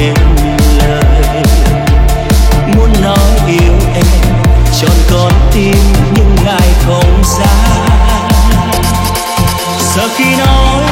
nên lời muốn nói yêu em tròn con tim nhưng ngài không ra giờ khi nói